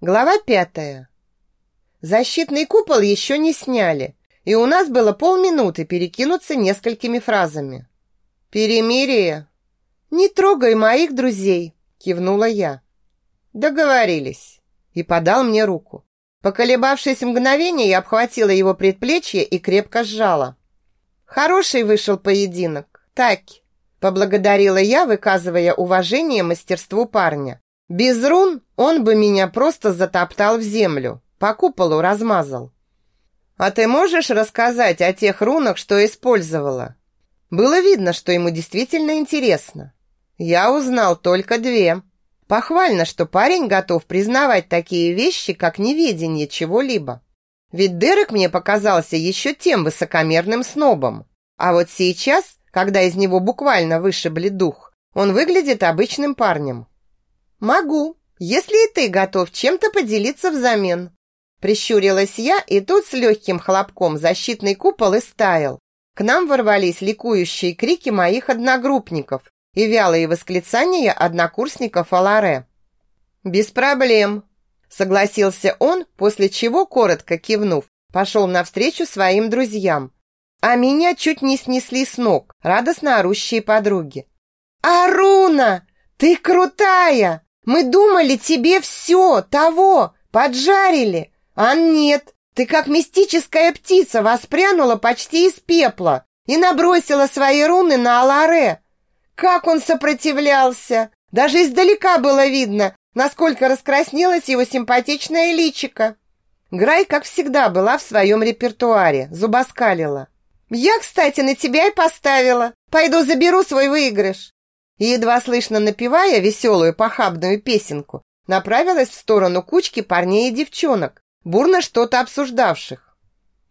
Глава пятая. Защитный купол еще не сняли, и у нас было полминуты перекинуться несколькими фразами. «Перемирие!» «Не трогай моих друзей!» – кивнула я. «Договорились!» И подал мне руку. Поколебавшись мгновение, я обхватила его предплечье и крепко сжала. «Хороший вышел поединок, Таки!» – поблагодарила я, выказывая уважение мастерству парня. Без рун он бы меня просто затоптал в землю, по куполу размазал. А ты можешь рассказать о тех рунах, что использовала? Было видно, что ему действительно интересно. Я узнал только две. Похвально, что парень готов признавать такие вещи, как неведение чего-либо. Ведь Дерек мне показался еще тем высокомерным снобом. А вот сейчас, когда из него буквально вышибли дух, он выглядит обычным парнем. «Могу, если и ты готов чем-то поделиться взамен». Прищурилась я, и тут с легким хлопком защитный купол и стаял. К нам ворвались ликующие крики моих одногруппников и вялые восклицания однокурсников Аларе. «Без проблем», — согласился он, после чего, коротко кивнув, пошел навстречу своим друзьям. А меня чуть не снесли с ног радостно орущие подруги. «Аруна, ты крутая!» Мы думали, тебе все, того, поджарили. А нет, ты как мистическая птица воспрянула почти из пепла и набросила свои руны на Аларе. Как он сопротивлялся! Даже издалека было видно, насколько раскраснелось его симпатичное личико. Грай, как всегда, была в своем репертуаре, зубоскалила. «Я, кстати, на тебя и поставила. Пойду заберу свой выигрыш» и, едва слышно напевая веселую похабную песенку, направилась в сторону кучки парней и девчонок, бурно что-то обсуждавших.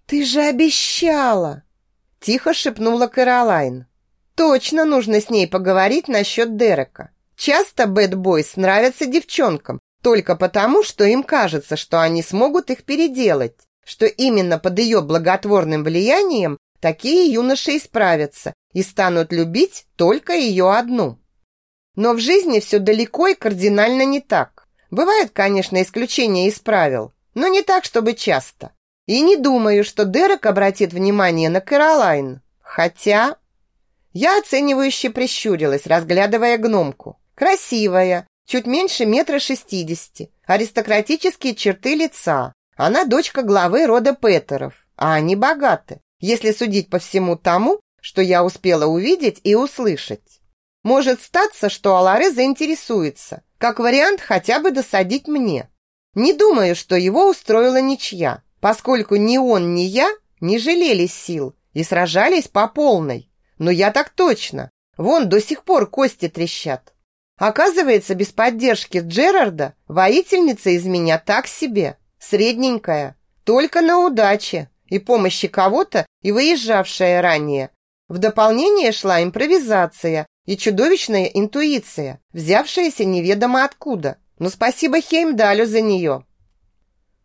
«Ты же обещала!» – тихо шепнула Кэролайн. «Точно нужно с ней поговорить насчет Дерека. Часто бэдбойс нравятся девчонкам, только потому, что им кажется, что они смогут их переделать, что именно под ее благотворным влиянием такие юноши исправятся и станут любить только ее одну. Но в жизни все далеко и кардинально не так. Бывают, конечно, исключения из правил, но не так, чтобы часто. И не думаю, что Дерек обратит внимание на Кэролайн. Хотя... Я оценивающе прищурилась, разглядывая гномку. Красивая, чуть меньше метра шестидесяти, аристократические черты лица. Она дочка главы рода Петеров, а они богаты, если судить по всему тому, что я успела увидеть и услышать. Может статься, что Аларе заинтересуется, как вариант хотя бы досадить мне. Не думаю, что его устроила ничья, поскольку ни он, ни я не жалели сил и сражались по полной. Но я так точно. Вон до сих пор кости трещат. Оказывается, без поддержки Джерарда воительница из меня так себе, средненькая, только на удаче и помощи кого-то и выезжавшая ранее, в дополнение шла импровизация и чудовищная интуиция, взявшаяся неведомо откуда. Но спасибо Хеймдалю за нее.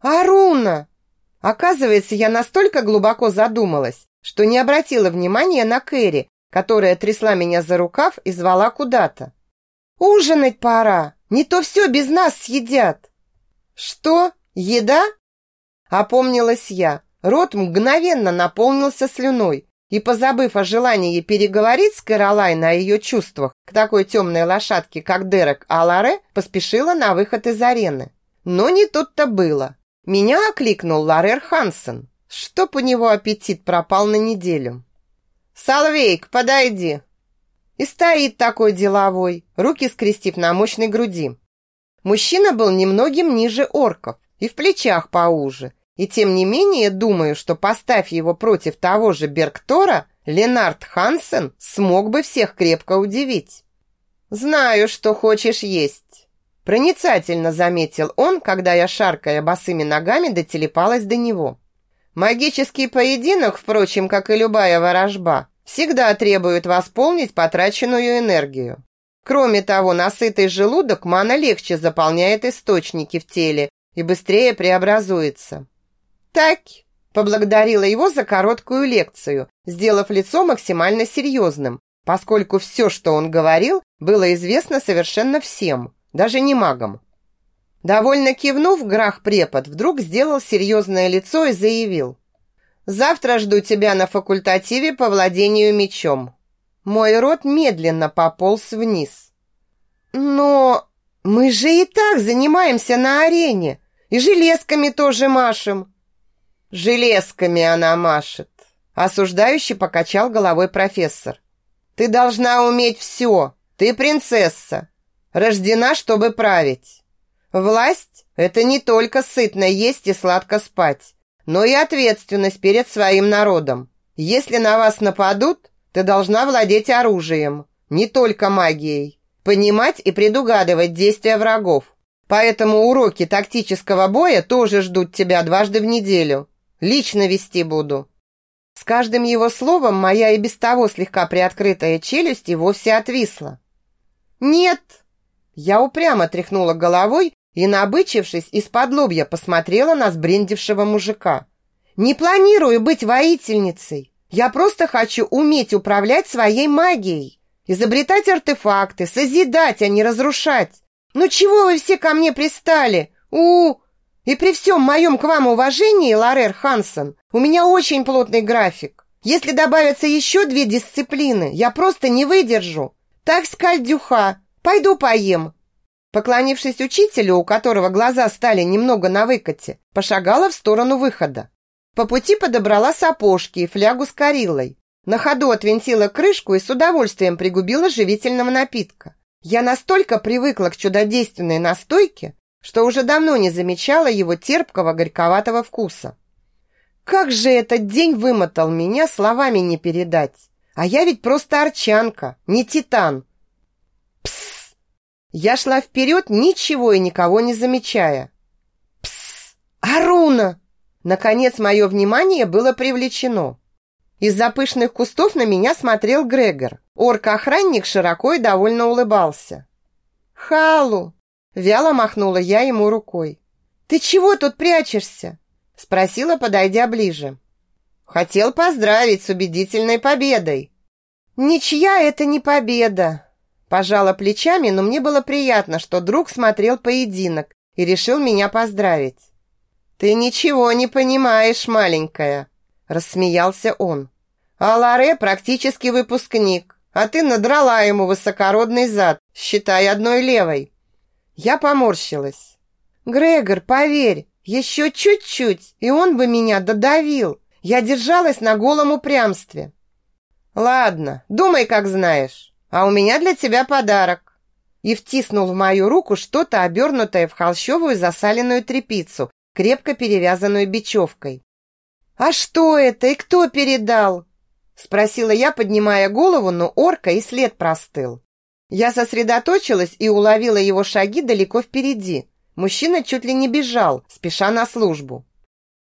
«Аруна!» Оказывается, я настолько глубоко задумалась, что не обратила внимания на Кэрри, которая трясла меня за рукав и звала куда-то. «Ужинать пора! Не то все без нас съедят!» «Что? Еда?» Опомнилась я. Рот мгновенно наполнился слюной, и, позабыв о желании переговорить с Кэролайн о ее чувствах к такой темной лошадке, как Дерек Аларе, поспешила на выход из арены. Но не тут-то было. Меня окликнул Ларер Хансен, чтоб у него аппетит пропал на неделю. «Салвейк, подойди!» И стоит такой деловой, руки скрестив на мощной груди. Мужчина был немногим ниже орков и в плечах поуже, и тем не менее думаю, что поставь его против того же Бергтора, Ленард Хансен смог бы всех крепко удивить. «Знаю, что хочешь есть», – проницательно заметил он, когда я, шаркая босыми ногами, дотелепалась до него. «Магический поединок, впрочем, как и любая ворожба, всегда требует восполнить потраченную энергию. Кроме того, насытый желудок мана легче заполняет источники в теле и быстрее преобразуется. «Так», поблагодарила его за короткую лекцию, сделав лицо максимально серьезным, поскольку все, что он говорил, было известно совершенно всем, даже не магам. Довольно кивнув, Грах-препод вдруг сделал серьезное лицо и заявил. «Завтра жду тебя на факультативе по владению мечом». Мой рот медленно пополз вниз. «Но мы же и так занимаемся на арене, и железками тоже машем». «Железками она машет», – осуждающе покачал головой профессор. «Ты должна уметь все, ты принцесса, рождена, чтобы править». Власть – это не только сытно есть и сладко спать, но и ответственность перед своим народом. Если на вас нападут, ты должна владеть оружием, не только магией, понимать и предугадывать действия врагов. Поэтому уроки тактического боя тоже ждут тебя дважды в неделю. Лично вести буду. С каждым его словом моя и без того слегка приоткрытая челюсть и вовсе отвисла. «Нет!» Я упрямо тряхнула головой и, набычившись, из-под лобья посмотрела на сбрендившего мужика. «Не планирую быть воительницей. Я просто хочу уметь управлять своей магией, изобретать артефакты, созидать, а не разрушать. Ну чего вы все ко мне пристали? у, -у, И при всем моем к вам уважении, Ларер Хансен, у меня очень плотный график. Если добавятся еще две дисциплины, я просто не выдержу. Так, скальдюха, пойду поем, Поклонившись учителю, у которого глаза стали немного на выкате, пошагала в сторону выхода. По пути подобрала сапожки и флягу с кориллой. На ходу отвинтила крышку и с удовольствием пригубила живительного напитка. Я настолько привыкла к чудодейственной настойке, что уже давно не замечала его терпкого горьковатого вкуса. Как же этот день вымотал меня, словами не передать. А я ведь просто арчанка, не титан. Я шла вперед, ничего и никого не замечая. Пс! Аруна! Наконец мое внимание было привлечено. Из-за пышных кустов на меня смотрел Грегор. Орк-охранник широко и довольно улыбался. «Халу!» – вяло махнула я ему рукой. «Ты чего тут прячешься?» – спросила, подойдя ближе. «Хотел поздравить с убедительной победой». «Ничья это не победа!» Пожала плечами, но мне было приятно, что друг смотрел поединок и решил меня поздравить. «Ты ничего не понимаешь, маленькая», – рассмеялся он. «А Ларе практически выпускник, а ты надрала ему высокородный зад, считай одной левой». Я поморщилась. «Грегор, поверь, еще чуть-чуть, и он бы меня додавил. Я держалась на голом упрямстве». «Ладно, думай, как знаешь». А у меня для тебя подарок. И втиснул в мою руку что-то обернутое в холщовую засаленную тряпицу, крепко перевязанную бечевкой. «А что это и кто передал?» Спросила я, поднимая голову, но орка и след простыл. Я сосредоточилась и уловила его шаги далеко впереди. Мужчина чуть ли не бежал, спеша на службу.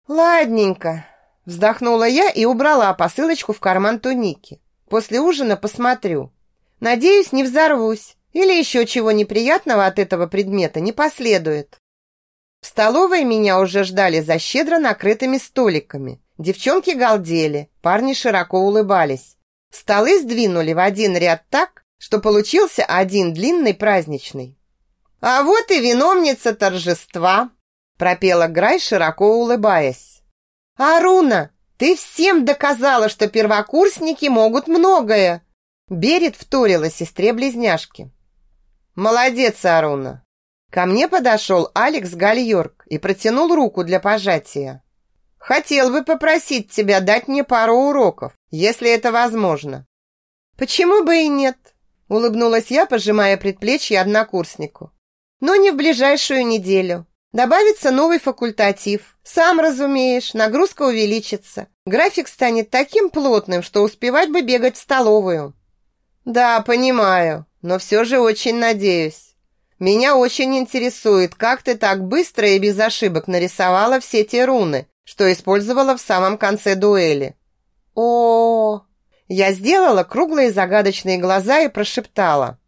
«Ладненько», – вздохнула я и убрала посылочку в карман туники. «После ужина посмотрю». Надеюсь, не взорвусь или еще чего неприятного от этого предмета не последует. В столовой меня уже ждали за щедро накрытыми столиками. Девчонки галдели, парни широко улыбались. Столы сдвинули в один ряд так, что получился один длинный праздничный. «А вот и виновница торжества!» пропела Грай, широко улыбаясь. «Аруна, ты всем доказала, что первокурсники могут многое!» Берет вторила сестре-близняшке. «Молодец, Аруна!» Ко мне подошел Алекс Гальорк и протянул руку для пожатия. «Хотел бы попросить тебя дать мне пару уроков, если это возможно». «Почему бы и нет?» Улыбнулась я, пожимая предплечье однокурснику. «Но не в ближайшую неделю. Добавится новый факультатив. Сам разумеешь, нагрузка увеличится. График станет таким плотным, что успевать бы бегать в столовую». «Да, понимаю, но все же очень надеюсь. Меня очень интересует, как ты так быстро и без ошибок нарисовала все те руны, что использовала в самом конце дуэли». О, -о, -о. Я сделала круглые загадочные глаза и прошептала.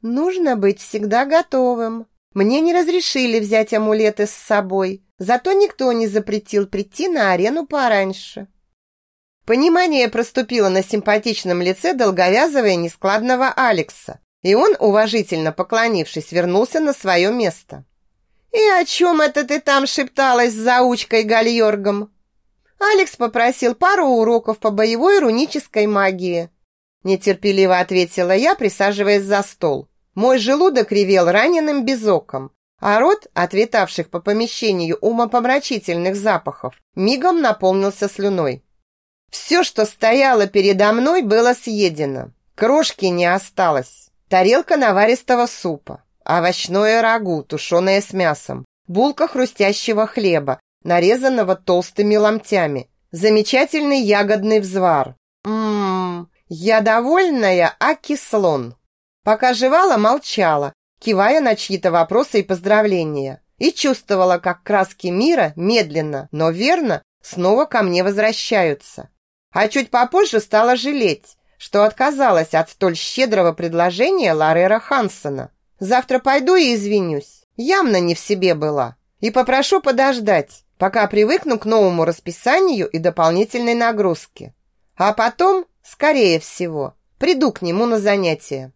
«Нужно быть всегда готовым. Мне не разрешили взять амулеты с собой, зато никто не запретил прийти на арену пораньше». Понимание проступило на симпатичном лице долговязого и нескладного Алекса, и он, уважительно поклонившись, вернулся на свое место. «И о чем это ты там шепталась с заучкой Гальоргом?» Алекс попросил пару уроков по боевой рунической магии. Нетерпеливо ответила я, присаживаясь за стол. Мой желудок ревел раненым безоком, а рот, ответавших по помещению умопомрачительных запахов, мигом наполнился слюной. Все, что стояло передо мной, было съедено. Крошки не осталось. Тарелка наваристого супа, овощное рагу, тушеное с мясом, булка хрустящего хлеба, нарезанного толстыми ломтями, замечательный ягодный взвар. Ммм, я довольная, а кислон. Пока жевала, молчала, кивая на чьи-то вопросы и поздравления, и чувствовала, как краски мира медленно, но верно снова ко мне возвращаются. А чуть попозже стала жалеть, что отказалась от столь щедрого предложения Ларера Хансона. Завтра пойду и извинюсь. Явно не в себе была. И попрошу подождать, пока привыкну к новому расписанию и дополнительной нагрузке. А потом, скорее всего, приду к нему на занятия.